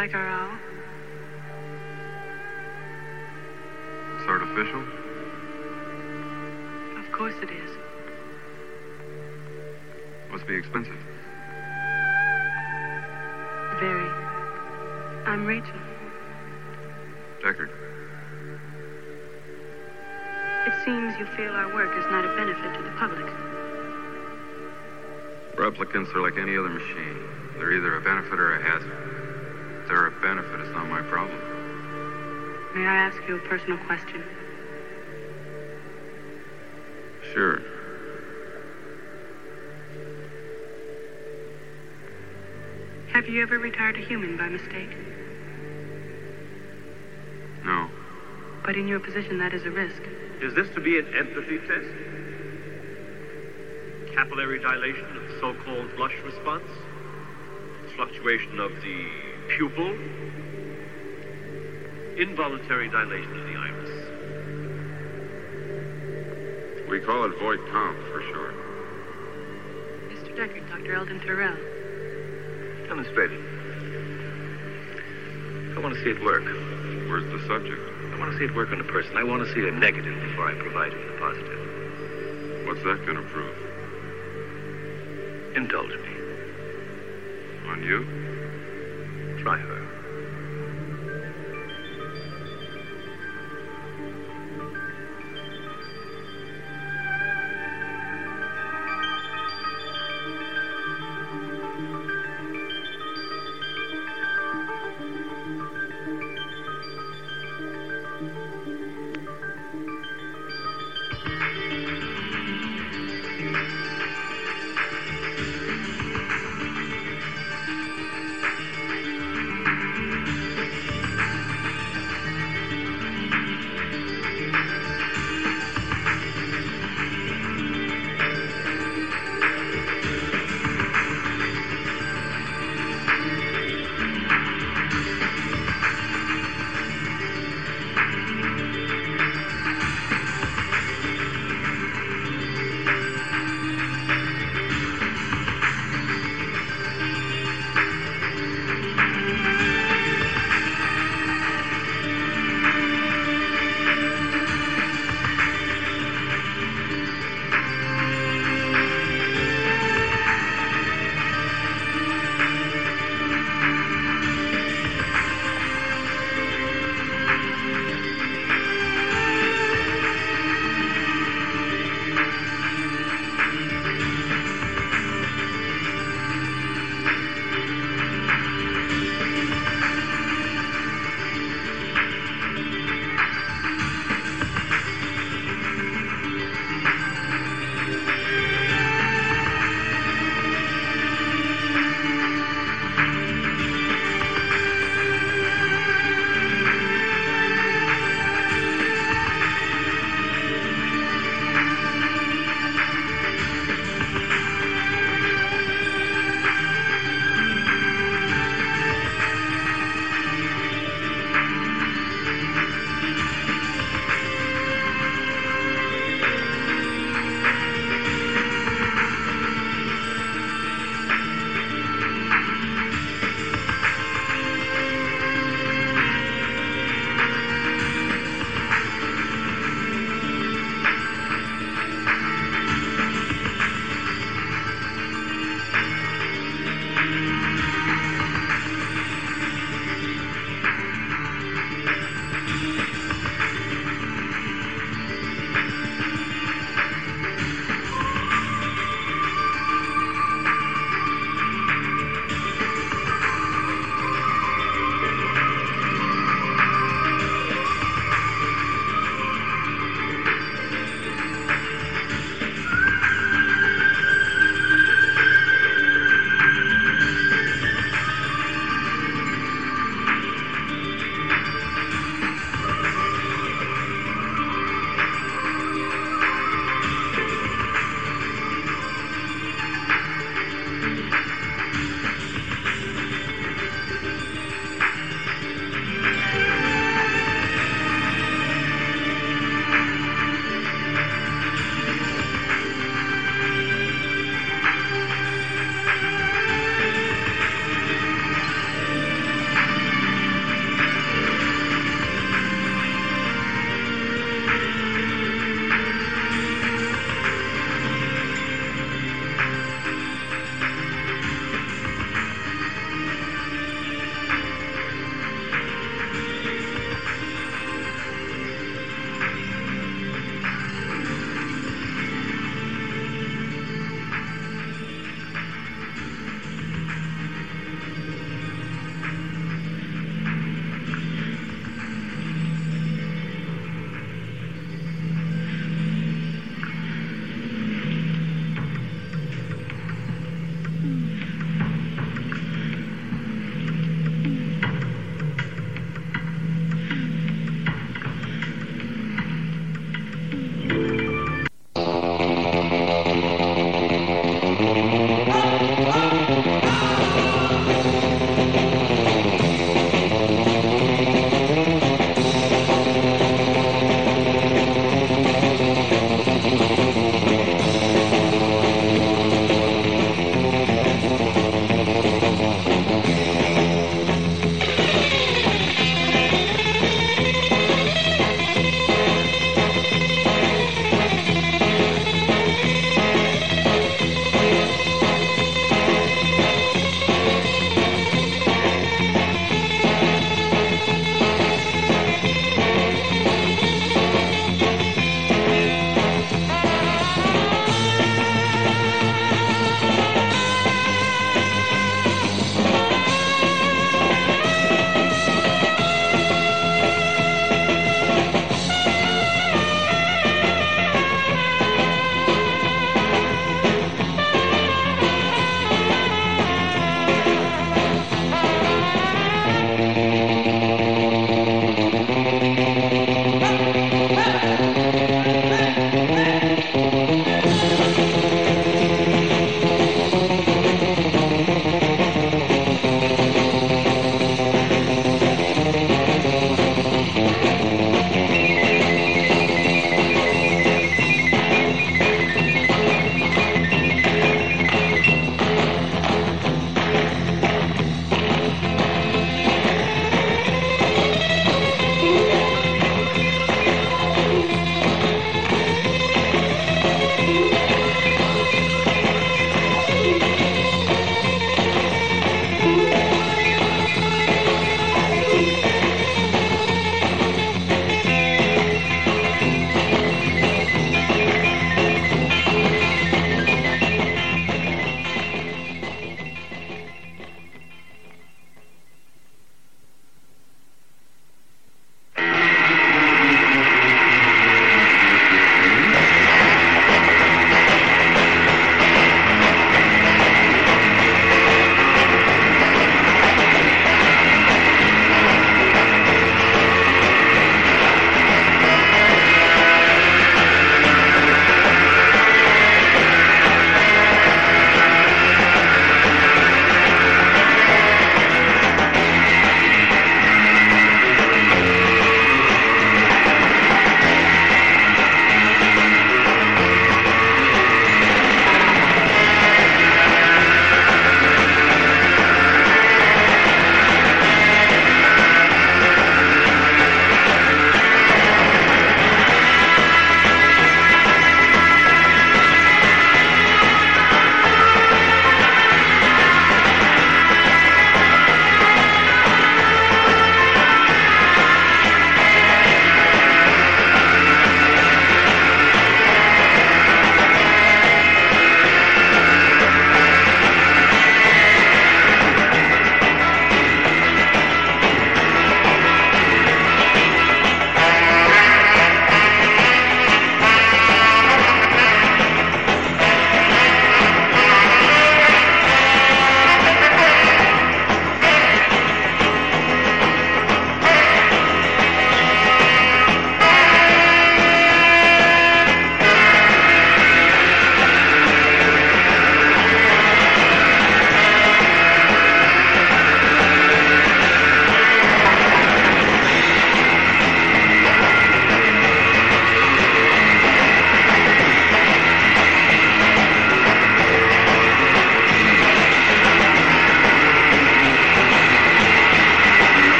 Like our owl? It's artificial? Of course it is. Must be expensive. Very. I'm Rachael. Deckard. It seems you feel our work is not a benefit to the public. Replicants are like any other machine. They're either a benefit or a hazard. If they're a benefit, it's not my problem. May I ask you a personal question? Sure. Have you ever retired a human by mistake? No. But in your position, that is a risk. Is this to be an empathy test? Capillary dilation of the so-called blush response? Fluctuation of the pupil? Involuntary dilation of the iris? We call it void comp for short. Mr. Deckard, Dr. Eldon Tyrrell. Demonstrate it. I want to see it work. Where's the subject? I want to see it work on a person. I want to see a negative before I provide him the positive. What's that going to prove? Indulge me. On you? Try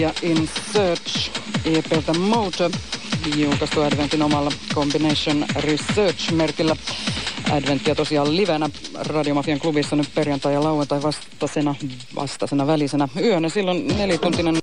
ja In Search EPltä Motor, julkaistu Adventin omalla Combination Research-merkillä. Adventia tosiaan livenä Radiomafian klubissa nyt perjantai ja lauantai vastasena, vastasena välisenä yönä. Silloin nelituntinen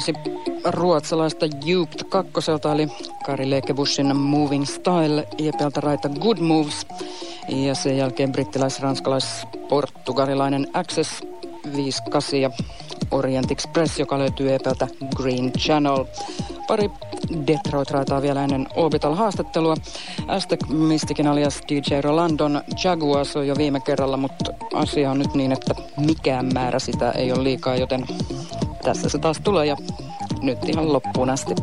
Ensi ruotsalaista Duped kakkoselta eli Kari Lekebushin Moving Style EPltä raita Good Moves. Ja sen jälkeen brittiläis-ranskalais-portugalilainen Access 58 ja Orient Express, joka löytyy EPltä Green Channel. Pari Detroit-raitaa vielä ennen Orbital-haastattelua. Aztec Mystikin alias DJ Rolandon Jaguars on jo viime kerralla, mutta asia on nyt niin, että mikään määrä sitä ei ole liikaa, joten tässä se taas tulee ja nyt ihan loppuun asti.